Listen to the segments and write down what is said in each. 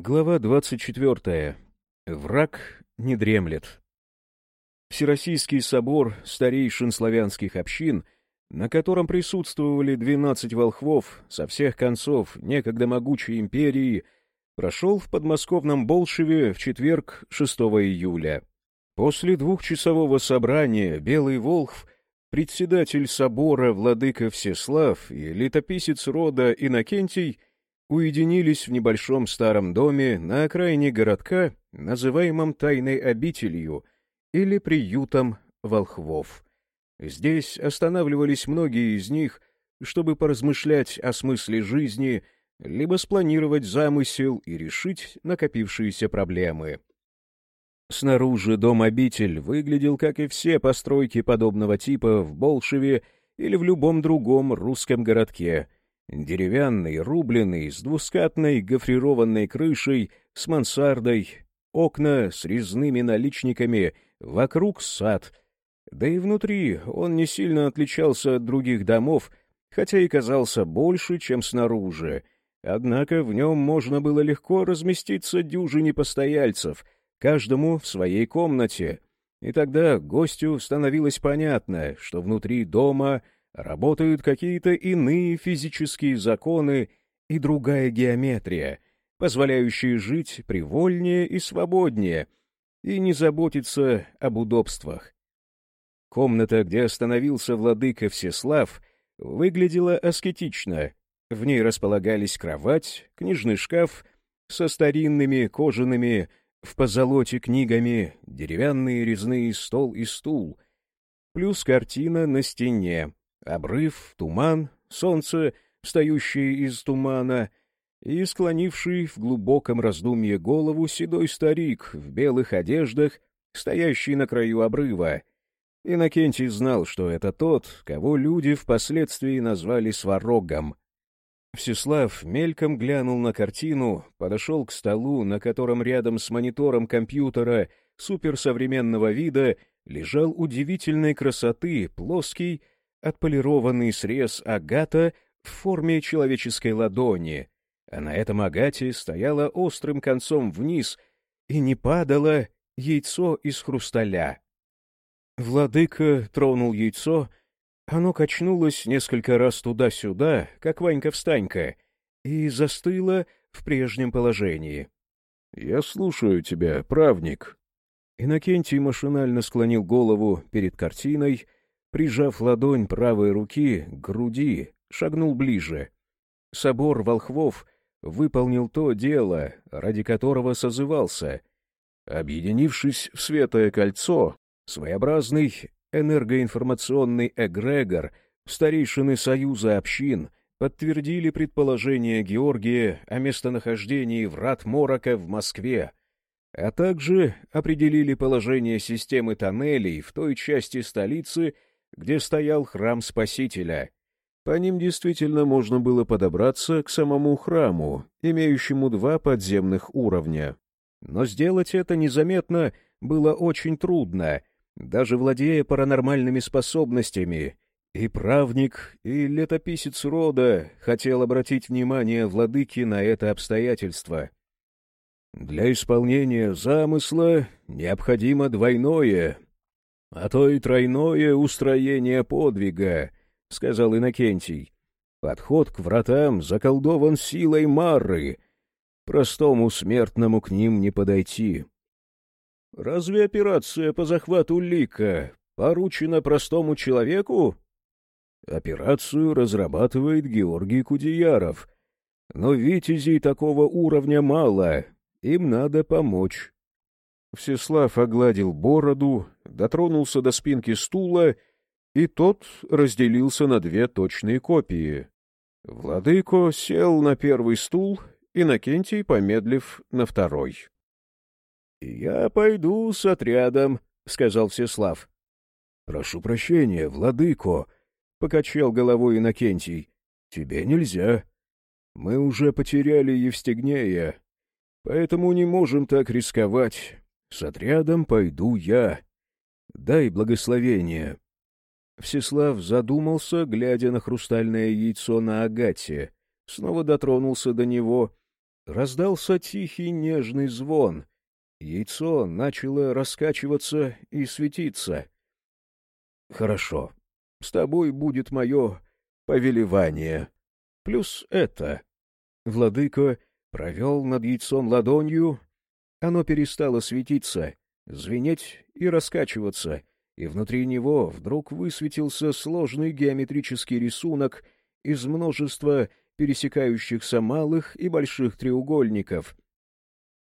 Глава 24. Враг не дремлет. Всероссийский собор старейшин славянских общин, на котором присутствовали 12 волхвов со всех концов некогда могучей империи, прошел в подмосковном Болшеве в четверг 6 июля. После двухчасового собрания Белый Волхв, председатель собора Владыка Всеслав и летописец рода Иннокентий уединились в небольшом старом доме на окраине городка, называемом Тайной обителью или приютом волхвов. Здесь останавливались многие из них, чтобы поразмышлять о смысле жизни, либо спланировать замысел и решить накопившиеся проблемы. Снаружи дом-обитель выглядел, как и все постройки подобного типа в Болшеве или в любом другом русском городке — Деревянный, рубленый, с двускатной гофрированной крышей, с мансардой, окна с резными наличниками, вокруг сад. Да и внутри он не сильно отличался от других домов, хотя и казался больше, чем снаружи. Однако в нем можно было легко разместиться дюжине постояльцев, каждому в своей комнате. И тогда гостю становилось понятно, что внутри дома — работают какие-то иные физические законы и другая геометрия, позволяющие жить привольнее и свободнее и не заботиться об удобствах. Комната, где остановился владыка Всеслав, выглядела аскетично. В ней располагались кровать, книжный шкаф со старинными кожаными в позолоте книгами, деревянный резные стол и стул, плюс картина на стене, Обрыв, туман, солнце, встающее из тумана, и склонивший в глубоком раздумье голову седой старик в белых одеждах, стоящий на краю обрыва. Иннокентий знал, что это тот, кого люди впоследствии назвали Сварогом. Всеслав мельком глянул на картину, подошел к столу, на котором рядом с монитором компьютера суперсовременного вида лежал удивительной красоты плоский, отполированный срез агата в форме человеческой ладони, а на этом агате стояло острым концом вниз и не падало яйцо из хрусталя. Владыка тронул яйцо, оно качнулось несколько раз туда-сюда, как Ванька-встанька, и застыло в прежнем положении. — Я слушаю тебя, правник. Иннокентий машинально склонил голову перед картиной — прижав ладонь правой руки к груди, шагнул ближе. Собор волхвов выполнил то дело, ради которого созывался. Объединившись в Светое Кольцо, своеобразный энергоинформационный эгрегор, старейшины Союза общин подтвердили предположение Георгия о местонахождении врат Морока в Москве, а также определили положение системы тоннелей в той части столицы, где стоял храм Спасителя. По ним действительно можно было подобраться к самому храму, имеющему два подземных уровня. Но сделать это незаметно было очень трудно, даже владея паранормальными способностями. И правник, и летописец рода хотел обратить внимание владыки на это обстоятельство. Для исполнения замысла необходимо двойное, — А то и тройное устроение подвига, — сказал Иннокентий. Подход к вратам заколдован силой Марры. Простому смертному к ним не подойти. — Разве операция по захвату лика поручена простому человеку? Операцию разрабатывает Георгий Кудеяров. Но витязей такого уровня мало, им надо помочь. Всеслав огладил бороду, дотронулся до спинки стула, и тот разделился на две точные копии. Владыко сел на первый стул, и Иннокентий, помедлив, на второй. — Я пойду с отрядом, — сказал Всеслав. — Прошу прощения, Владыко, — покачал головой Иннокентий. — Тебе нельзя. Мы уже потеряли Евстигнея, поэтому не можем так рисковать. С отрядом пойду я. Дай благословение. Всеслав задумался, глядя на хрустальное яйцо на агате, снова дотронулся до него, раздался тихий нежный звон. Яйцо начало раскачиваться и светиться. — Хорошо, с тобой будет мое повелевание. Плюс это. Владыка провел над яйцом ладонью, оно перестало светиться, звенеть и раскачиваться, и внутри него вдруг высветился сложный геометрический рисунок из множества пересекающихся малых и больших треугольников.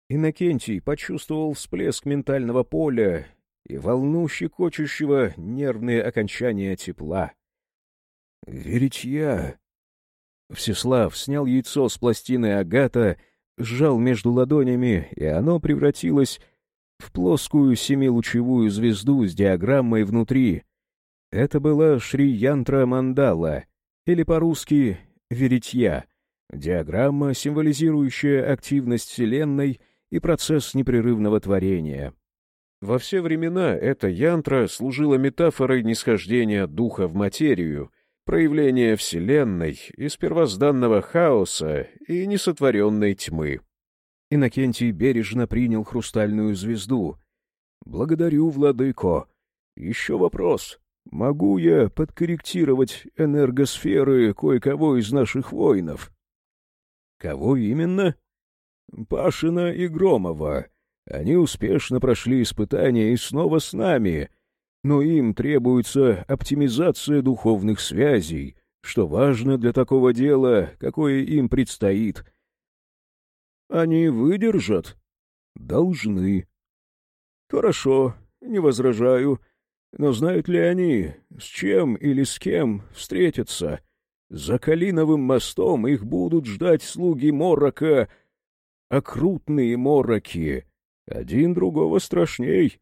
Иннокентий почувствовал всплеск ментального поля и волну щекочущего нервные окончания тепла. «Веритья!» Всеслав снял яйцо с пластины агата, сжал между ладонями, и оно превратилось в плоскую семилучевую звезду с диаграммой внутри. Это была Шри-Янтра Мандала, или по-русски «Веритья», диаграмма, символизирующая активность Вселенной и процесс непрерывного творения. Во все времена эта янтра служила метафорой нисхождения духа в материю, проявления Вселенной из первозданного хаоса и несотворенной тьмы. Иннокентий бережно принял хрустальную звезду. «Благодарю, владыко. Еще вопрос. Могу я подкорректировать энергосферы кое-кого из наших воинов?» «Кого именно?» «Пашина и Громова. Они успешно прошли испытания и снова с нами, но им требуется оптимизация духовных связей, что важно для такого дела, какое им предстоит». Они выдержат? Должны. Хорошо, не возражаю. Но знают ли они, с чем или с кем встретятся? За Калиновым мостом их будут ждать слуги Морока, окрутные мороки. Один другого страшней.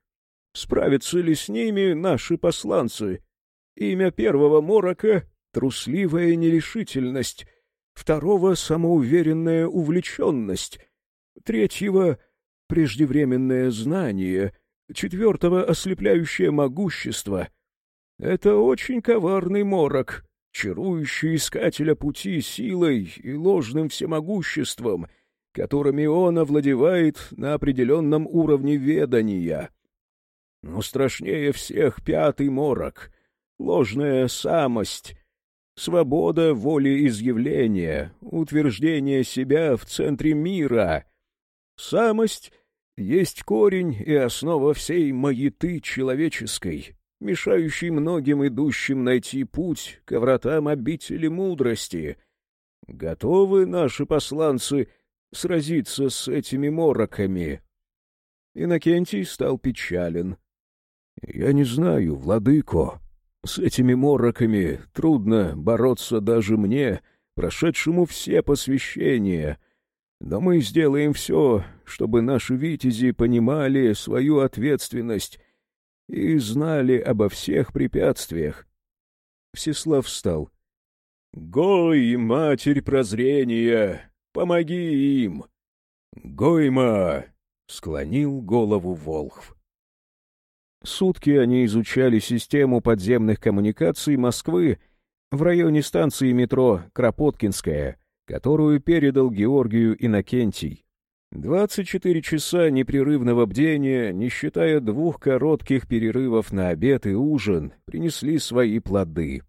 Справятся ли с ними наши посланцы? Имя первого Морока — трусливая нерешительность, второго — самоуверенная увлеченность, третьего — преждевременное знание, четвертого — ослепляющее могущество. Это очень коварный морок, чарующий искателя пути силой и ложным всемогуществом, которыми он овладевает на определенном уровне ведания. Но страшнее всех пятый морок — ложная самость — Свобода воли изъявления, утверждение себя в центре мира. Самость есть корень и основа всей маяты человеческой, мешающий многим идущим найти путь к вратам обители мудрости. Готовы наши посланцы сразиться с этими мороками? Иннокентий стал печален. — Я не знаю, владыко, с этими мороками трудно бороться даже мне, прошедшему все посвящения. Но мы сделаем все, чтобы наши витязи понимали свою ответственность и знали обо всех препятствиях. Всеслав встал. — Гой, матерь прозрения, помоги им! — Гойма! — склонил голову Волхв. Сутки они изучали систему подземных коммуникаций Москвы в районе станции метро Кропоткинская, которую передал Георгию Иннокентий. 24 часа непрерывного бдения, не считая двух коротких перерывов на обед и ужин, принесли свои плоды.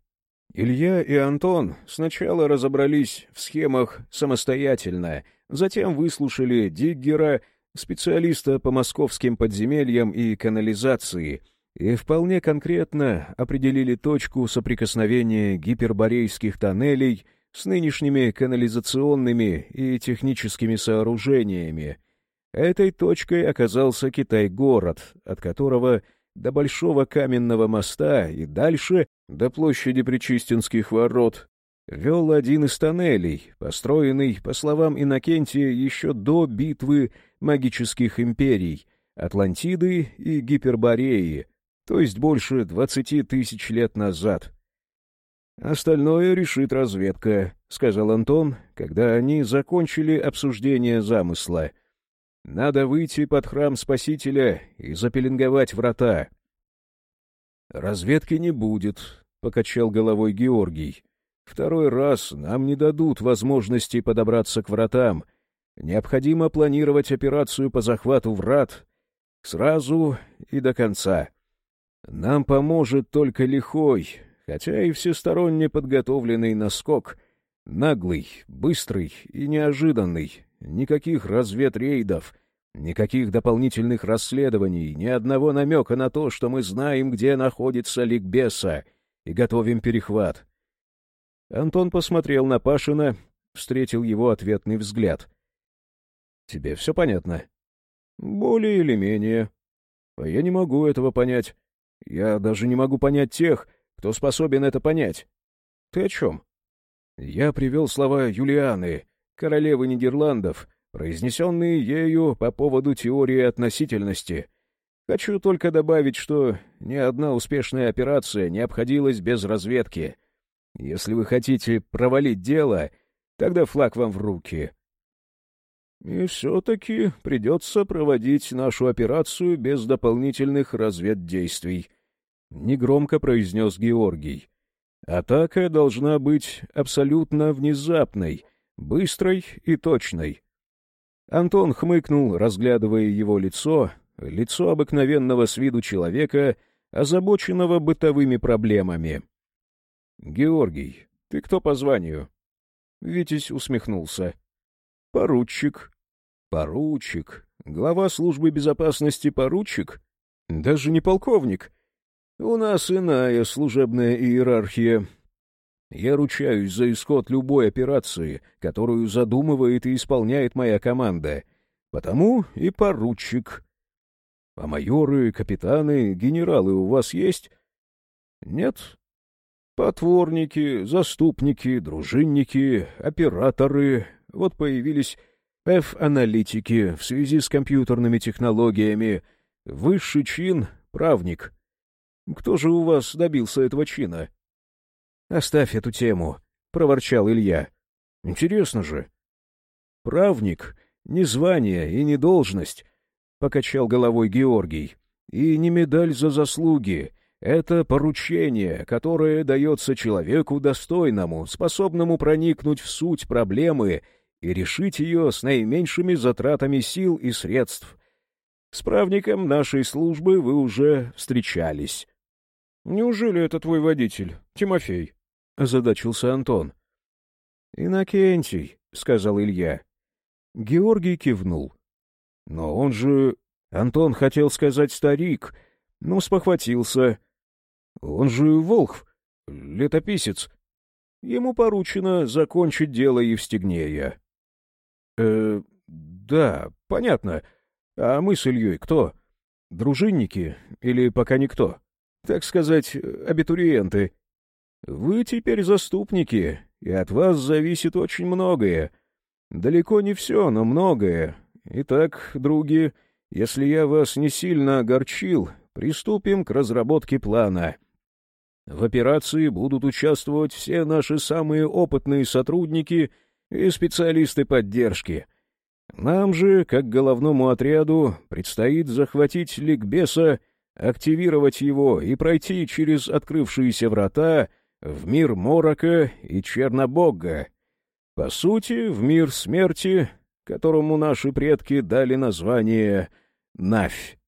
Илья и Антон сначала разобрались в схемах самостоятельно, затем выслушали Диггера — специалиста по московским подземельям и канализации, и вполне конкретно определили точку соприкосновения гиперборейских тоннелей с нынешними канализационными и техническими сооружениями. Этой точкой оказался Китай-город, от которого до Большого каменного моста и дальше до площади Причистинских ворот вел один из тоннелей, построенный, по словам Иннокентия, еще до битвы магических империй Атлантиды и Гипербореи, то есть больше двадцати тысяч лет назад. «Остальное решит разведка», — сказал Антон, когда они закончили обсуждение замысла. «Надо выйти под храм Спасителя и запеленговать врата». «Разведки не будет», — покачал головой Георгий. «Второй раз нам не дадут возможности подобраться к вратам, Необходимо планировать операцию по захвату врат сразу и до конца. Нам поможет только лихой, хотя и всесторонне подготовленный наскок, наглый, быстрый и неожиданный, никаких разведрейдов, никаких дополнительных расследований, ни одного намека на то, что мы знаем, где находится ликбеса, и готовим перехват. Антон посмотрел на Пашина, встретил его ответный взгляд. — Тебе все понятно? — Более или менее. — А я не могу этого понять. Я даже не могу понять тех, кто способен это понять. Ты о чем? Я привел слова Юлианы, королевы Нидерландов, произнесенные ею по поводу теории относительности. Хочу только добавить, что ни одна успешная операция не обходилась без разведки. Если вы хотите провалить дело, тогда флаг вам в руки. И все-таки придется проводить нашу операцию без дополнительных разведдействий. — негромко произнес Георгий. «Атака должна быть абсолютно внезапной, быстрой и точной». Антон хмыкнул, разглядывая его лицо, лицо обыкновенного с виду человека, озабоченного бытовыми проблемами. «Георгий, ты кто по званию?» Витязь усмехнулся. «Поручик». «Поручик? Глава службы безопасности поручик? Даже не полковник?» У нас иная служебная иерархия. Я ручаюсь за исход любой операции, которую задумывает и исполняет моя команда. Потому и поручик. А майоры, капитаны, генералы у вас есть? Нет? Потворники, заступники, дружинники, операторы. Вот появились F-аналитики в связи с компьютерными технологиями. Высший чин — правник. Кто же у вас добился этого чина? — Оставь эту тему, — проворчал Илья. — Интересно же. — Правник, не звание и не должность, — покачал головой Георгий. — И не медаль за заслуги. Это поручение, которое дается человеку достойному, способному проникнуть в суть проблемы и решить ее с наименьшими затратами сил и средств. С правником нашей службы вы уже встречались. «Неужели это твой водитель, Тимофей?» — озадачился Антон. «Инокентий», — сказал Илья. Георгий кивнул. «Но он же...» Антон хотел сказать «старик», но спохватился. «Он же Волхв, летописец. Ему поручено закончить дело Евстигнея». «Э, да, понятно. А мы с Ильей кто? Дружинники или пока никто?» так сказать, абитуриенты. Вы теперь заступники, и от вас зависит очень многое. Далеко не все, но многое. Итак, други, если я вас не сильно огорчил, приступим к разработке плана. В операции будут участвовать все наши самые опытные сотрудники и специалисты поддержки. Нам же, как головному отряду, предстоит захватить ликбеса активировать его и пройти через открывшиеся врата в мир Морока и Чернобога. По сути, в мир смерти, которому наши предки дали название Навь.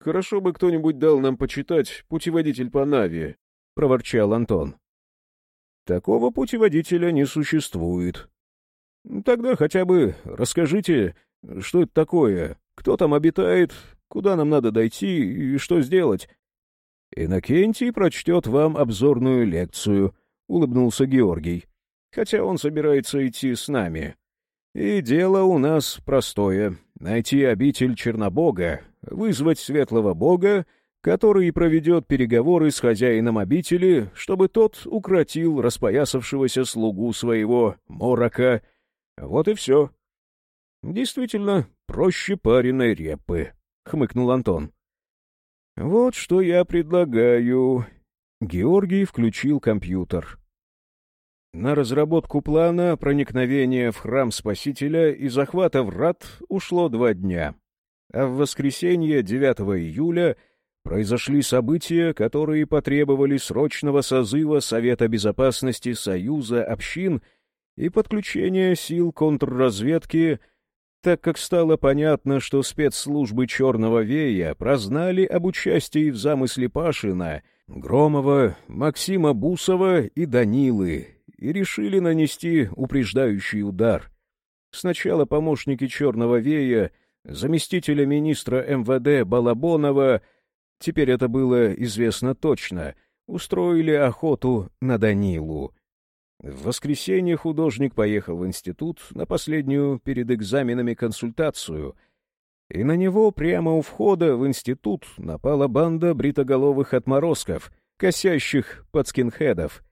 «Хорошо бы кто-нибудь дал нам почитать «Путеводитель по Нави», — проворчал Антон. «Такого путеводителя не существует. Тогда хотя бы расскажите, что это такое, кто там обитает, Куда нам надо дойти и что сделать? — Иннокентий прочтет вам обзорную лекцию, — улыбнулся Георгий, — хотя он собирается идти с нами. И дело у нас простое — найти обитель Чернобога, вызвать светлого бога, который проведет переговоры с хозяином обители, чтобы тот укротил распоясавшегося слугу своего Морока. Вот и все. Действительно, проще пареной репы. — хмыкнул Антон. «Вот что я предлагаю». Георгий включил компьютер. На разработку плана проникновения в храм Спасителя и захвата врат ушло два дня. А в воскресенье 9 июля произошли события, которые потребовали срочного созыва Совета Безопасности Союза общин и подключения сил контрразведки так как стало понятно, что спецслужбы «Черного вея» прознали об участии в замысле Пашина, Громова, Максима Бусова и Данилы и решили нанести упреждающий удар. Сначала помощники «Черного вея», заместителя министра МВД Балабонова, теперь это было известно точно, устроили охоту на Данилу — в воскресенье художник поехал в институт на последнюю перед экзаменами консультацию, и на него прямо у входа в институт напала банда бритоголовых отморозков, косящих под скинхедов.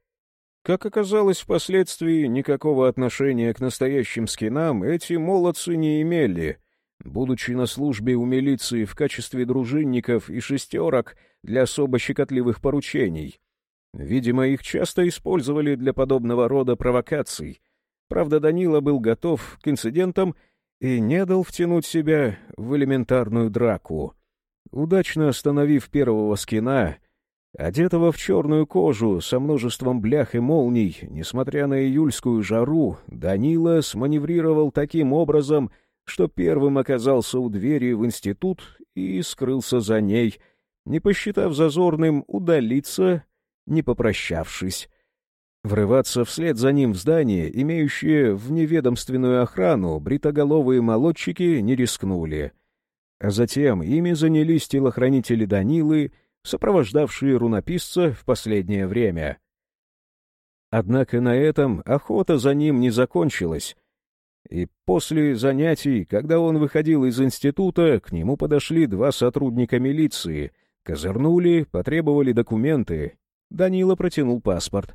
Как оказалось впоследствии, никакого отношения к настоящим скинам эти молодцы не имели, будучи на службе у милиции в качестве дружинников и шестерок для особо щекотливых поручений — Видимо, их часто использовали для подобного рода провокаций. Правда, Данила был готов к инцидентам и не дал втянуть себя в элементарную драку. Удачно остановив первого скина, одетого в черную кожу со множеством блях и молний, несмотря на июльскую жару, Данила сманеврировал таким образом, что первым оказался у двери в институт и скрылся за ней, не посчитав зазорным удалиться не попрощавшись. Врываться вслед за ним в здание, имеющее вневедомственную охрану, бритоголовые молодчики не рискнули. А затем ими занялись телохранители Данилы, сопровождавшие рунописца в последнее время. Однако на этом охота за ним не закончилась, и после занятий, когда он выходил из института, к нему подошли два сотрудника милиции, козырнули, потребовали документы Данила протянул паспорт.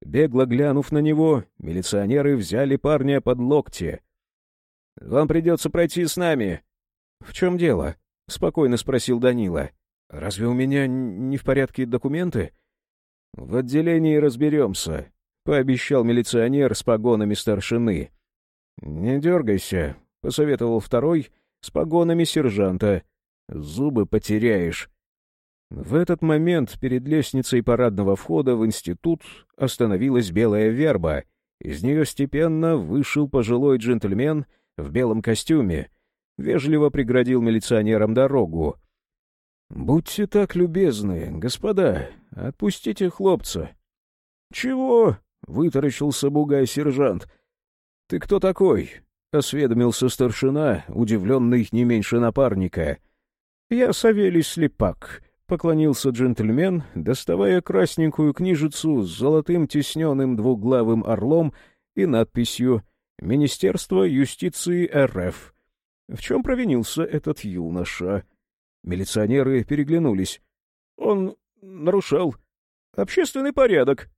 Бегло глянув на него, милиционеры взяли парня под локти. — Вам придется пройти с нами. — В чем дело? — спокойно спросил Данила. — Разве у меня не в порядке документы? — В отделении разберемся, — пообещал милиционер с погонами старшины. — Не дергайся, — посоветовал второй с погонами сержанта. — Зубы потеряешь. В этот момент перед лестницей парадного входа в институт остановилась белая верба. Из нее степенно вышел пожилой джентльмен в белом костюме, вежливо преградил милиционерам дорогу. — Будьте так любезны, господа, отпустите хлопца. — Чего? — вытаращился бугай сержант. — Ты кто такой? — осведомился старшина, удивленный не меньше напарника. — Я Савелий Слепак, поклонился джентльмен, доставая красненькую книжицу с золотым тисненным двуглавым орлом и надписью «Министерство юстиции РФ». В чем провинился этот юноша? Милиционеры переглянулись. Он нарушал общественный порядок.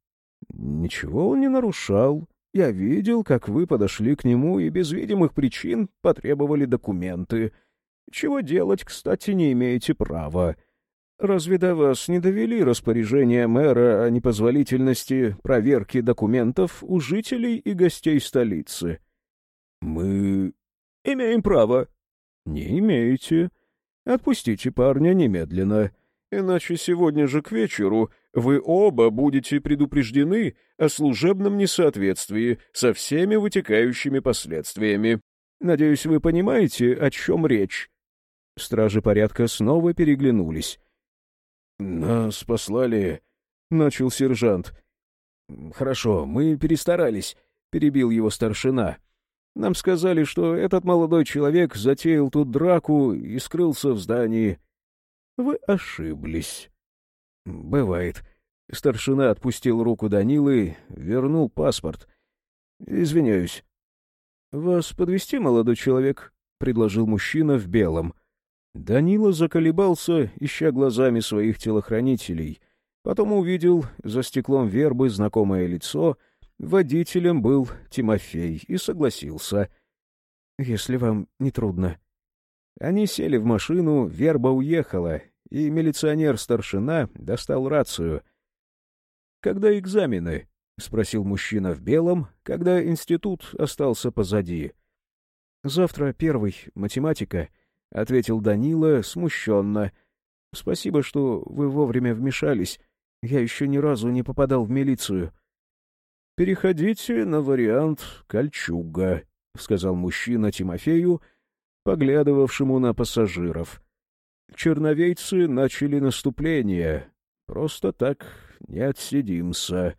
Ничего он не нарушал. Я видел, как вы подошли к нему и без видимых причин потребовали документы. Чего делать, кстати, не имеете права. Разве до вас не довели распоряжение мэра о непозволительности проверки документов у жителей и гостей столицы? Мы имеем право. Не имеете. Отпустите парня немедленно, иначе сегодня же к вечеру вы оба будете предупреждены о служебном несоответствии со всеми вытекающими последствиями. Надеюсь, вы понимаете, о чем речь. Стражи порядка снова переглянулись. «Нас послали...» — начал сержант. «Хорошо, мы перестарались», — перебил его старшина. «Нам сказали, что этот молодой человек затеял тут драку и скрылся в здании». «Вы ошиблись». «Бывает». Старшина отпустил руку Данилы, вернул паспорт. «Извиняюсь». «Вас подвести, молодой человек?» — предложил мужчина в белом. Данила заколебался, ища глазами своих телохранителей. Потом увидел за стеклом вербы знакомое лицо. Водителем был Тимофей и согласился. — Если вам не трудно. Они сели в машину, верба уехала, и милиционер-старшина достал рацию. — Когда экзамены? — спросил мужчина в белом, когда институт остался позади. — Завтра первый, математика —— ответил Данила смущенно. — Спасибо, что вы вовремя вмешались. Я еще ни разу не попадал в милицию. — Переходите на вариант «Кольчуга», — сказал мужчина Тимофею, поглядывавшему на пассажиров. Черновейцы начали наступление. Просто так не отсидимся.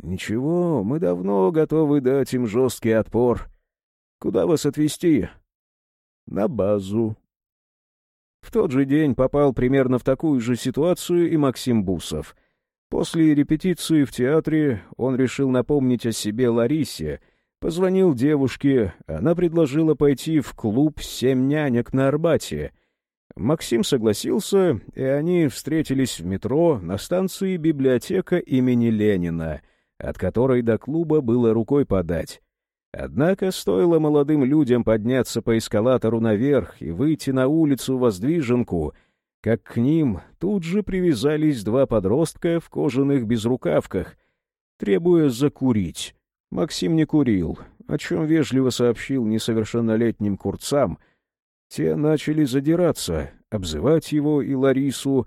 Ничего, мы давно готовы дать им жесткий отпор. Куда вас отвезти? На базу. В тот же день попал примерно в такую же ситуацию и Максим Бусов. После репетиции в театре он решил напомнить о себе Ларисе — Позвонил девушке, она предложила пойти в клуб «Семь нянек» на Арбате. Максим согласился, и они встретились в метро на станции библиотека имени Ленина, от которой до клуба было рукой подать. Однако стоило молодым людям подняться по эскалатору наверх и выйти на улицу Воздвиженку, как к ним тут же привязались два подростка в кожаных безрукавках, требуя закурить. Максим не курил, о чем вежливо сообщил несовершеннолетним курцам. Те начали задираться, обзывать его и Ларису.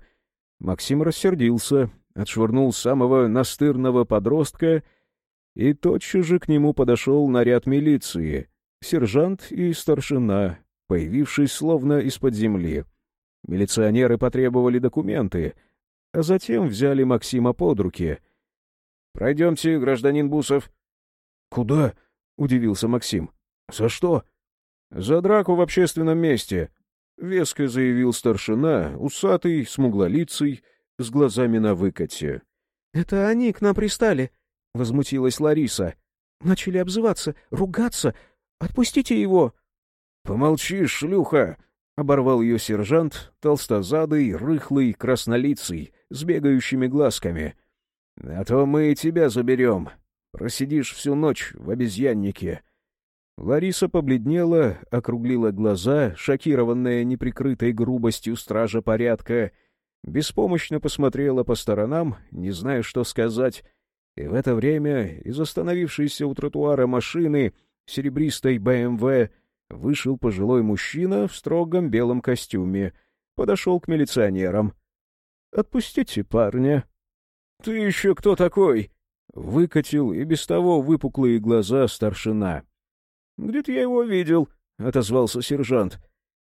Максим рассердился, отшвырнул самого настырного подростка, и тотчас же к нему подошел наряд милиции, сержант и старшина, появившись словно из-под земли. Милиционеры потребовали документы, а затем взяли Максима под руки. «Пройдемте, гражданин Бусов», «Куда?» — удивился Максим. «За что?» «За драку в общественном месте», — веско заявил старшина, усатый, смуглолицый, с глазами на выкате. «Это они к нам пристали», — возмутилась Лариса. «Начали обзываться, ругаться. Отпустите его!» «Помолчи, шлюха!» — оборвал ее сержант, толстозадый, рыхлый, краснолицый, с бегающими глазками. «А то мы и тебя заберем. Просидишь всю ночь в обезьяннике». Лариса побледнела, округлила глаза, шокированная неприкрытой грубостью стража порядка, беспомощно посмотрела по сторонам, не зная, что сказать, и в это время из остановившейся у тротуара машины серебристой БМВ вышел пожилой мужчина в строгом белом костюме, подошел к милиционерам. «Отпустите парня». «Ты еще кто такой?» Выкатил и без того выпуклые глаза старшина. — Где-то я его видел, — отозвался сержант.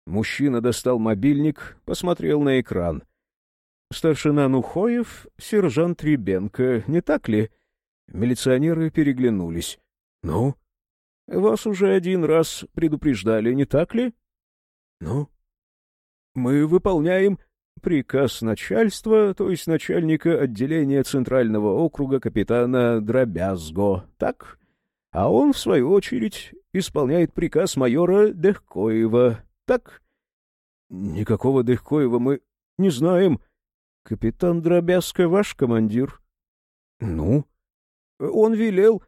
Мужчина достал мобильник, посмотрел на экран. — Старшина Нухоев, сержант Ребенко, не так ли? Милиционеры переглянулись. — Ну? — Вас уже один раз предупреждали, не так ли? — Ну? — Мы выполняем Приказ начальства, то есть начальника отделения Центрального округа капитана Дробязго, так? А он, в свою очередь, исполняет приказ майора Дехкоева, так? Никакого Дехкоева мы не знаем. Капитан Дробязко ваш командир? Ну? Он велел...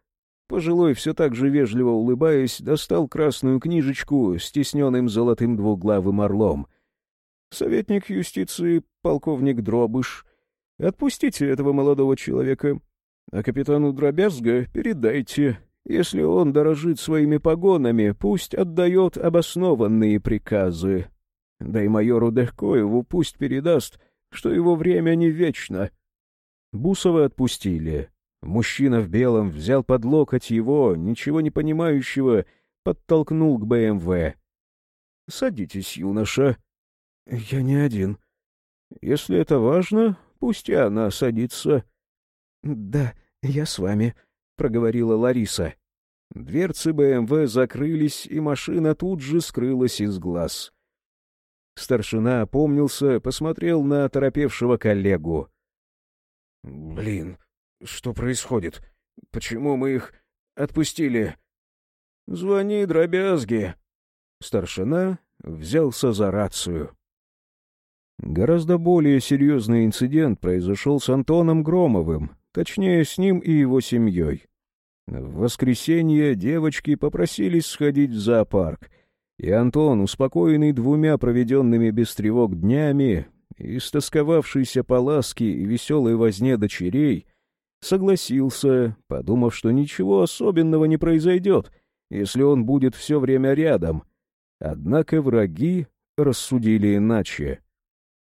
Пожилой, все так же вежливо улыбаясь, достал красную книжечку с тисненным золотым двуглавым орлом — Советник юстиции, полковник Дробыш, отпустите этого молодого человека, а капитану Дробязга передайте, если он дорожит своими погонами, пусть отдает обоснованные приказы. Да и майору Дехкоеву пусть передаст, что его время не вечно. Бусова отпустили. Мужчина в белом взял под локоть его, ничего не понимающего, подтолкнул к БМВ. — Садитесь, юноша. — Я не один. Если это важно, пусть и она садится. — Да, я с вами, — проговорила Лариса. Дверцы БМВ закрылись, и машина тут же скрылась из глаз. Старшина опомнился, посмотрел на торопевшего коллегу. — Блин, что происходит? Почему мы их отпустили? — Звони дробязги. Старшина взялся за рацию. Гораздо более серьезный инцидент произошел с Антоном Громовым, точнее, с ним и его семьей. В воскресенье девочки попросились сходить в зоопарк, и Антон, успокоенный двумя проведенными без тревог днями, истосковавшийся по ласке и веселой возне дочерей, согласился, подумав, что ничего особенного не произойдет, если он будет все время рядом. Однако враги рассудили иначе.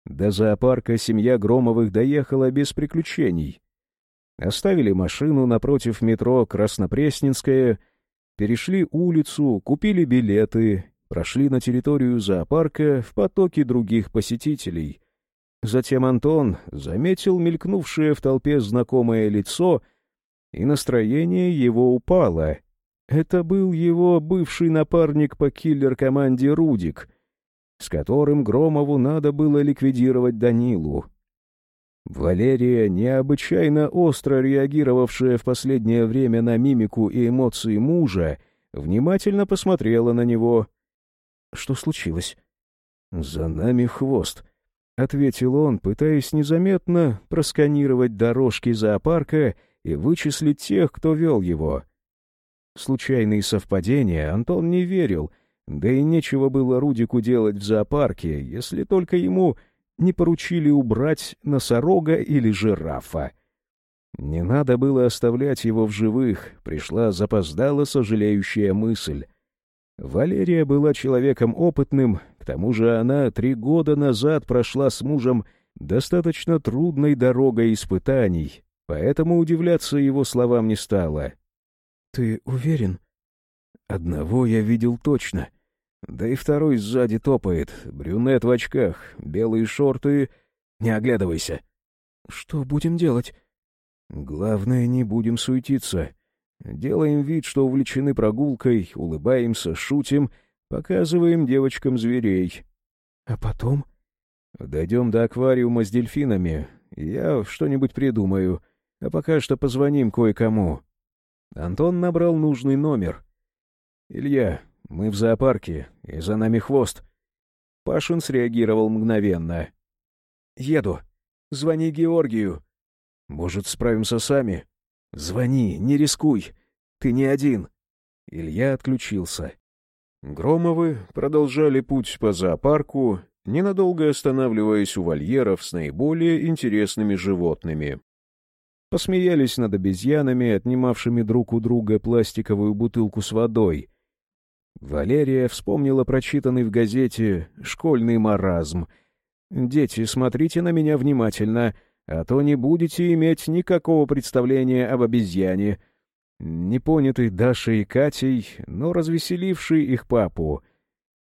До зоопарка семья Громовых доехала без приключений. Оставили машину напротив метро Краснопресненская, перешли улицу, купили билеты, прошли на территорию зоопарка в потоке других посетителей. Затем Антон заметил мелькнувшее в толпе знакомое лицо, и настроение его упало. Это был его бывший напарник по киллер-команде Рудик, с которым Громову надо было ликвидировать Данилу. Валерия, необычайно остро реагировавшая в последнее время на мимику и эмоции мужа, внимательно посмотрела на него. — Что случилось? — За нами хвост, — ответил он, пытаясь незаметно просканировать дорожки зоопарка и вычислить тех, кто вел его. Случайные совпадения Антон не верил, да и нечего было Рудику делать в зоопарке, если только ему не поручили убрать носорога или жирафа. Не надо было оставлять его в живых, пришла запоздала сожалеющая мысль. Валерия была человеком опытным, к тому же она три года назад прошла с мужем достаточно трудной дорогой испытаний, поэтому удивляться его словам не стало. — Ты уверен? — Одного я видел точно. Да и второй сзади топает, брюнет в очках, белые шорты. Не оглядывайся. — Что будем делать? — Главное, не будем суетиться. Делаем вид, что увлечены прогулкой, улыбаемся, шутим, показываем девочкам зверей. — А потом? — Дойдем до аквариума с дельфинами. Я что-нибудь придумаю. А пока что позвоним кое-кому. Антон набрал нужный номер. — Илья, мы в зоопарке, и за нами хвост. Пашин среагировал мгновенно. — Еду. Звони Георгию. — Может, справимся сами? — Звони, не рискуй. Ты не один. Илья отключился. Громовы продолжали путь по зоопарку, ненадолго останавливаясь у вольеров с наиболее интересными животными. Посмеялись над обезьянами, отнимавшими друг у друга пластиковую бутылку с водой — Валерия вспомнила прочитанный в газете «Школьный маразм». «Дети, смотрите на меня внимательно, а то не будете иметь никакого представления об обезьяне». Непонятый Дашей и Катей, но развеселивший их папу.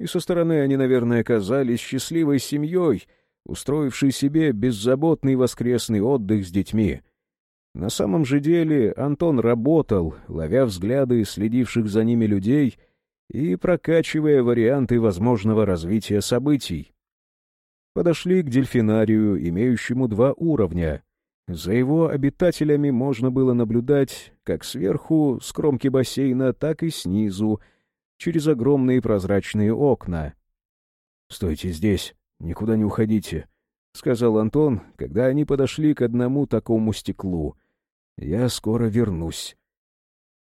И со стороны они, наверное, казались счастливой семьей, устроившей себе беззаботный воскресный отдых с детьми. На самом же деле Антон работал, ловя взгляды следивших за ними людей — и прокачивая варианты возможного развития событий. Подошли к дельфинарию, имеющему два уровня. За его обитателями можно было наблюдать как сверху, с кромки бассейна, так и снизу, через огромные прозрачные окна. «Стойте здесь, никуда не уходите», — сказал Антон, когда они подошли к одному такому стеклу. «Я скоро вернусь».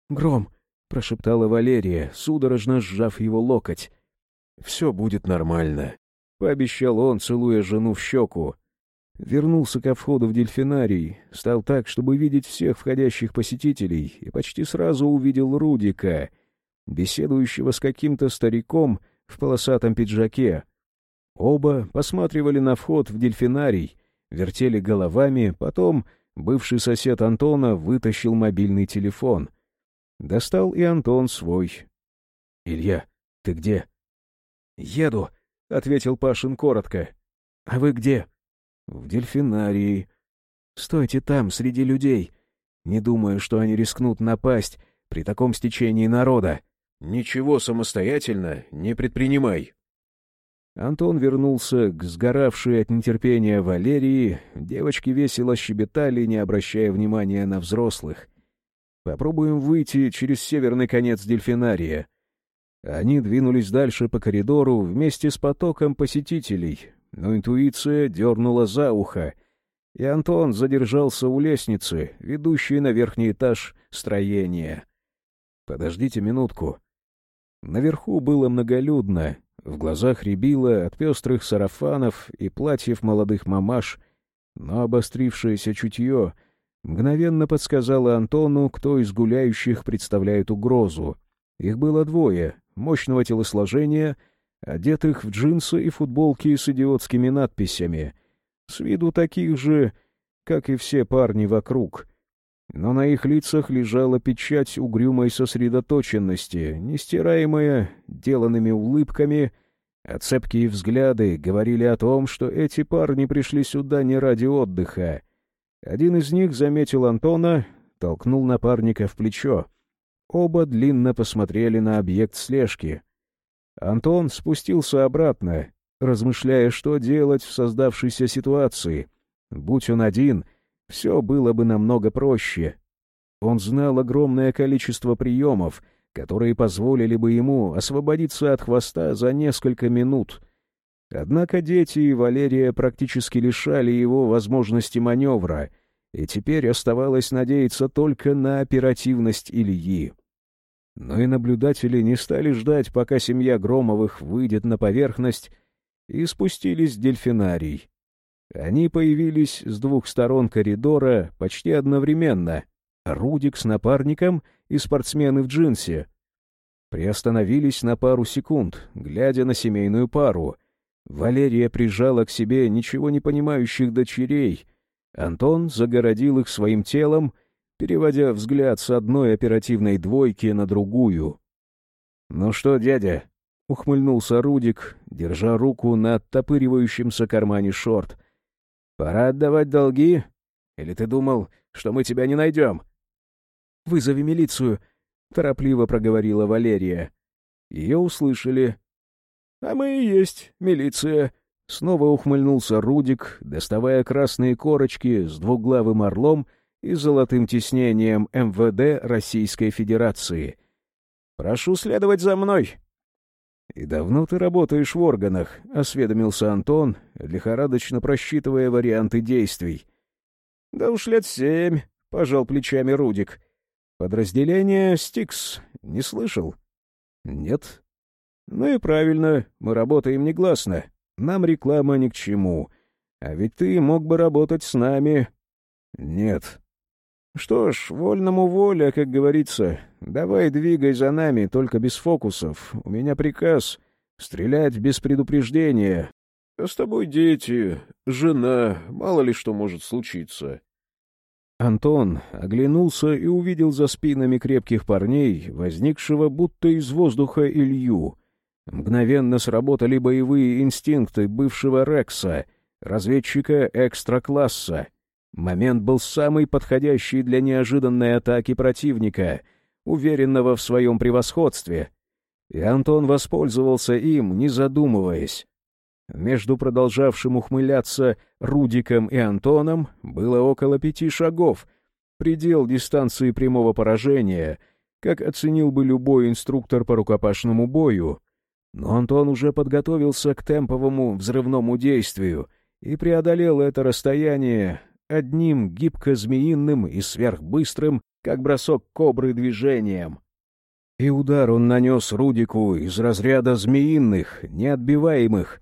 «Гром, прошептала Валерия, судорожно сжав его локоть. «Все будет нормально», — пообещал он, целуя жену в щеку. Вернулся ко входу в дельфинарий, стал так, чтобы видеть всех входящих посетителей, и почти сразу увидел Рудика, беседующего с каким-то стариком в полосатом пиджаке. Оба посматривали на вход в дельфинарий, вертели головами, потом бывший сосед Антона вытащил мобильный телефон — Достал и Антон свой. — Илья, ты где? — Еду, — ответил Пашин коротко. — А вы где? — В дельфинарии. — Стойте там, среди людей. Не думаю, что они рискнут напасть при таком стечении народа. — Ничего самостоятельно не предпринимай. Антон вернулся к сгоравшей от нетерпения Валерии. Девочки весело щебетали, не обращая внимания на взрослых. Попробуем выйти через северный конец дельфинария. Они двинулись дальше по коридору вместе с потоком посетителей, но интуиция дернула за ухо, и Антон задержался у лестницы, ведущей на верхний этаж строения. «Подождите минутку». Наверху было многолюдно, в глазах рябило от пестрых сарафанов и платьев молодых мамаш, но обострившееся чутье — мгновенно подсказала Антону, кто из гуляющих представляет угрозу. Их было двое, мощного телосложения, одетых в джинсы и футболки с идиотскими надписями, с виду таких же, как и все парни вокруг. но на их лицах лежала печать угрюмой сосредоточенности, нестираемая деланными улыбками, а цепкие взгляды говорили о том, что эти парни пришли сюда не ради отдыха. Один из них заметил Антона, толкнул напарника в плечо. Оба длинно посмотрели на объект слежки. Антон спустился обратно, размышляя, что делать в создавшейся ситуации. Будь он один — все было бы намного проще. Он знал огромное количество приемов, которые позволили бы ему освободиться от хвоста за несколько минут. Однако дети и Валерия практически лишали его возможности маневра, и теперь оставалось надеяться только на оперативность Ильи. Но и наблюдатели не стали ждать, пока семья Громовых выйдет на поверхность, и спустились в дельфинарий. Они появились с двух сторон коридора почти одновременно. Рудик с напарником и спортсмены в джинсе. Приостановились на пару секунд, глядя на семейную пару. Валерия прижала к себе ничего не понимающих дочерей. Антон загородил их своим телом, переводя взгляд с одной оперативной двойки на другую. «Ну что, дядя?» — ухмыльнулся Рудик, держа руку на оттопыривающемся кармане шорт — Пора отдавать долги? Или ты думал, что мы тебя не найдем? — Вызови милицию, — торопливо проговорила Валерия. Ее услышали. — А мы и есть милиция. Снова ухмыльнулся Рудик, доставая красные корочки с двуглавым орлом и золотым тиснением МВД Российской Федерации. «Прошу следовать за мной!» «И давно ты работаешь в органах?» — осведомился Антон, лихорадочно просчитывая варианты действий. «Да уж лет семь», — пожал плечами Рудик. «Подразделение «Стикс» не слышал?» «Нет». «Ну и правильно, мы работаем негласно. Нам реклама ни к чему. А ведь ты мог бы работать с нами». «Нет». «Что ж, вольному воля, как говорится. Давай двигай за нами, только без фокусов. У меня приказ — стрелять без предупреждения. А с тобой дети, жена, мало ли что может случиться». Антон оглянулся и увидел за спинами крепких парней, возникшего будто из воздуха Илью. Мгновенно сработали боевые инстинкты бывшего Рекса, разведчика экстра-класса — Момент был самый подходящий для неожиданной атаки противника, уверенного в своем превосходстве. И Антон воспользовался им, не задумываясь. Между продолжавшим ухмыляться Рудиком и Антоном было около пяти шагов, предел дистанции прямого поражения, как оценил бы любой инструктор по рукопашному бою. Но Антон уже подготовился к темповому взрывному действию и преодолел это расстояние одним гибко-змеиным и сверхбыстрым, как бросок кобры, движением. И удар он нанес Рудику из разряда змеиных, неотбиваемых,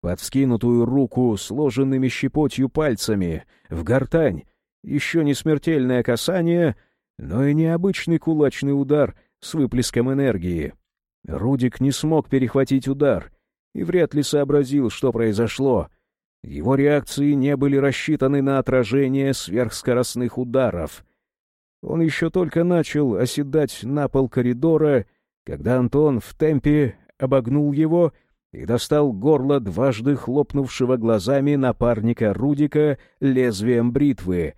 под вскинутую руку сложенными щепотью пальцами, в гортань, еще не смертельное касание, но и необычный кулачный удар с выплеском энергии. Рудик не смог перехватить удар и вряд ли сообразил, что произошло — его реакции не были рассчитаны на отражение сверхскоростных ударов. Он еще только начал оседать на пол коридора, когда Антон в темпе обогнул его и достал горло дважды хлопнувшего глазами напарника Рудика лезвием бритвы,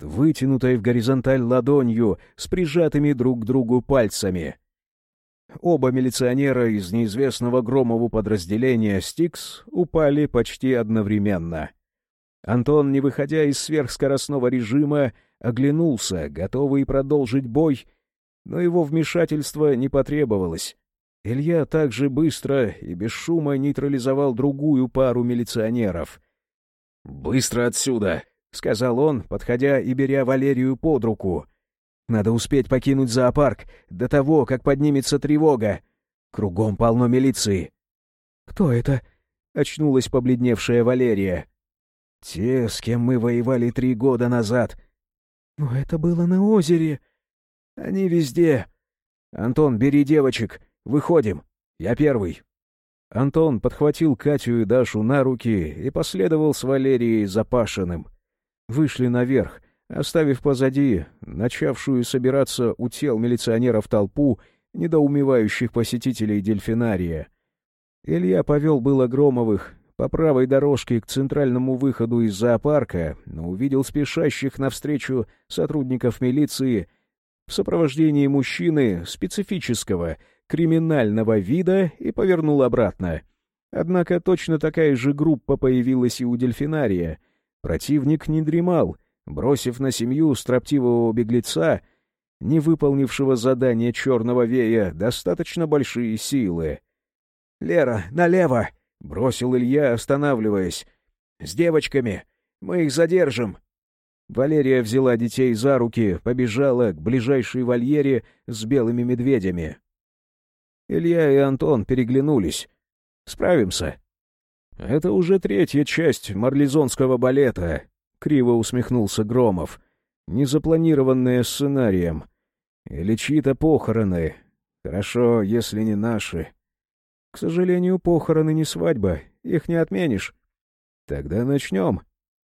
вытянутой в горизонталь ладонью с прижатыми друг к другу пальцами. Оба милиционера из неизвестного Громову подразделения «Стикс» упали почти одновременно. Антон, не выходя из сверхскоростного режима, оглянулся, готовый продолжить бой, но его вмешательство не потребовалось. Илья также быстро и без шума нейтрализовал другую пару милиционеров. «Быстро отсюда!» — сказал он, подходя и беря Валерию под руку — надо успеть покинуть зоопарк до того, как поднимется тревога. Кругом полно милиции. «Кто это?» — очнулась побледневшая Валерия. «Те, с кем мы воевали три года назад». «Но это было на озере». «Они везде. Антон, бери девочек. Выходим. Я первый». Антон подхватил Катю и Дашу на руки и последовал с Валерией за Пашиным. Вышли наверх, оставив позади начавшую собираться у тел милиционеров толпу недоумевающих посетителей дельфинария. Илья повел было Громовых по правой дорожке к центральному выходу из зоопарка, но увидел спешащих навстречу сотрудников милиции в сопровождении мужчины специфического, криминального вида и повернул обратно. Однако точно такая же группа появилась и у дельфинария. Противник не дремал, бросив на семью строптивого беглеца, не выполнившего задание черного вея, достаточно большие силы. «Лера, налево!» — бросил Илья, останавливаясь. «С девочками! Мы их задержим!» Валерия взяла детей за руки, побежала к ближайшей вольере с белыми медведями. Илья и Антон переглянулись. «Справимся». «Это уже третья часть марлезонского балета», — криво усмехнулся Громов. «Незапланированная сценарием. Или чьи-то похороны. Хорошо, если не наши. К сожалению, похороны не свадьба, их не отменишь. Тогда начнем.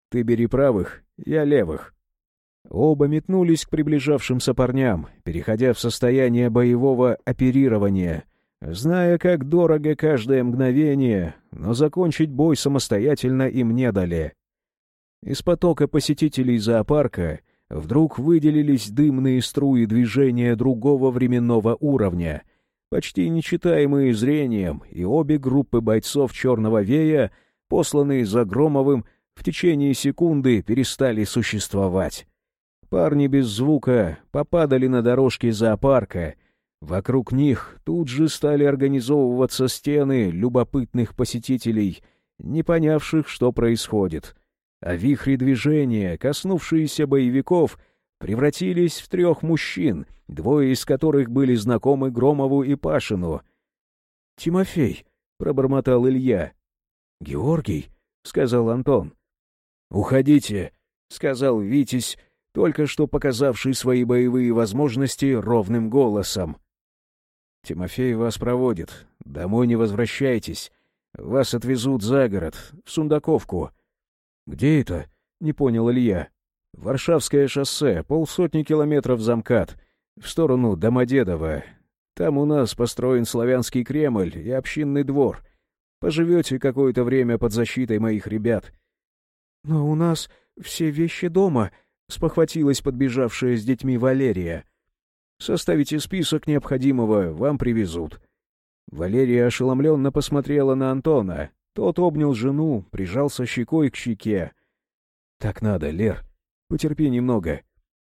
Ты бери правых, я левых. Оба метнулись к приближавшимся парням, переходя в состояние боевого оперирования, зная, как дорого каждое мгновение, но закончить бой самостоятельно им не дали. Из потока посетителей зоопарка вдруг выделились дымные струи движения другого временного уровня, почти нечитаемые зрением, и обе группы бойцов «Черного вея», посланные за Громовым, в течение секунды перестали существовать. Парни без звука попадали на дорожки зоопарка. Вокруг них тут же стали организовываться стены любопытных посетителей, не понявших, что происходит. А вихри движения, коснувшиеся боевиков — превратились в трех мужчин, двое из которых были знакомы Громову и Пашину. «Тимофей», — пробормотал Илья. «Георгий», — сказал Антон. «Уходите», — сказал Витязь, только что показавший свои боевые возможности ровным голосом. «Тимофей вас проводит. Домой не возвращайтесь. Вас отвезут за город, в Сундаковку». «Где это?» — не понял Илья. Варшавское шоссе, полсотни километров замкат, в сторону Домодедово. Там у нас построен славянский Кремль и общинный двор. Поживете какое-то время под защитой моих ребят. — Но у нас все вещи дома, — спохватилась подбежавшая с детьми Валерия. — Составите список необходимого, вам привезут. Валерия ошеломленно посмотрела на Антона. Тот обнял жену, прижался щекой к щеке. — Так надо, Лер, Потерпи немного.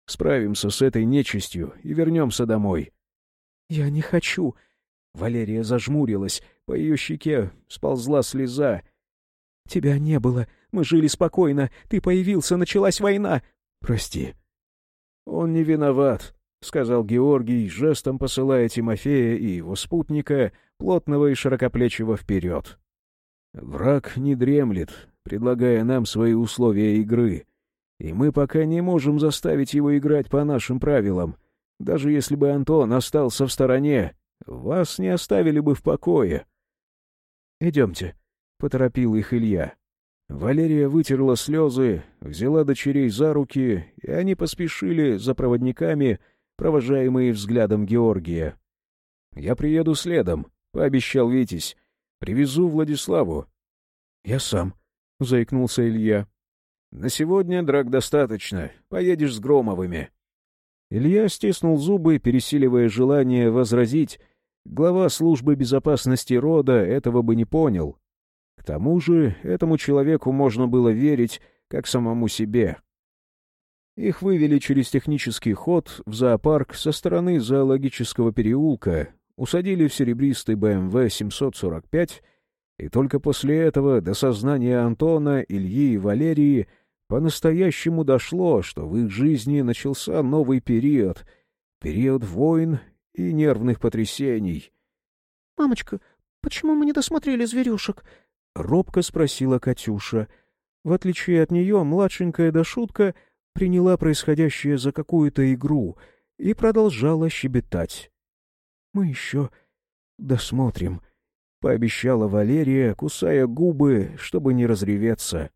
Справимся с этой нечистью и вернемся домой. — Я не хочу. Валерия зажмурилась, по ее щеке сползла слеза. — Тебя не было. Мы жили спокойно. Ты появился, началась война. Прости. — Он не виноват, — сказал Георгий, жестом посылая Тимофея и его спутника, плотного и широкоплечего, вперед. Враг не дремлет, предлагая нам свои условия игры. И мы пока не можем заставить его играть по нашим правилам. Даже если бы Антон остался в стороне, вас не оставили бы в покое. — Идемте, — поторопил их Илья. Валерия вытерла слезы, взяла дочерей за руки, и они поспешили за проводниками, провожаемые взглядом Георгия. — Я приеду следом, — пообещал Витязь. — Привезу Владиславу. — Я сам, — заикнулся Илья. На сегодня драк достаточно. Поедешь с Громовыми. Илья стиснул зубы, пересиливая желание возразить. Глава службы безопасности рода этого бы не понял. К тому же этому человеку можно было верить, как самому себе. Их вывели через технический ход в зоопарк со стороны зоологического переулка, усадили в серебристый БМВ 745, и только после этого до сознания Антона, Ильи и Валерии — по-настоящему дошло, что в их жизни начался новый период, период войн и нервных потрясений. — Мамочка, почему мы не досмотрели зверюшек? — робко спросила Катюша. В отличие от нее, младшенькая Дашутка приняла происходящее за какую-то игру и продолжала щебетать. — Мы еще досмотрим, — пообещала Валерия, кусая губы, чтобы не разреветься.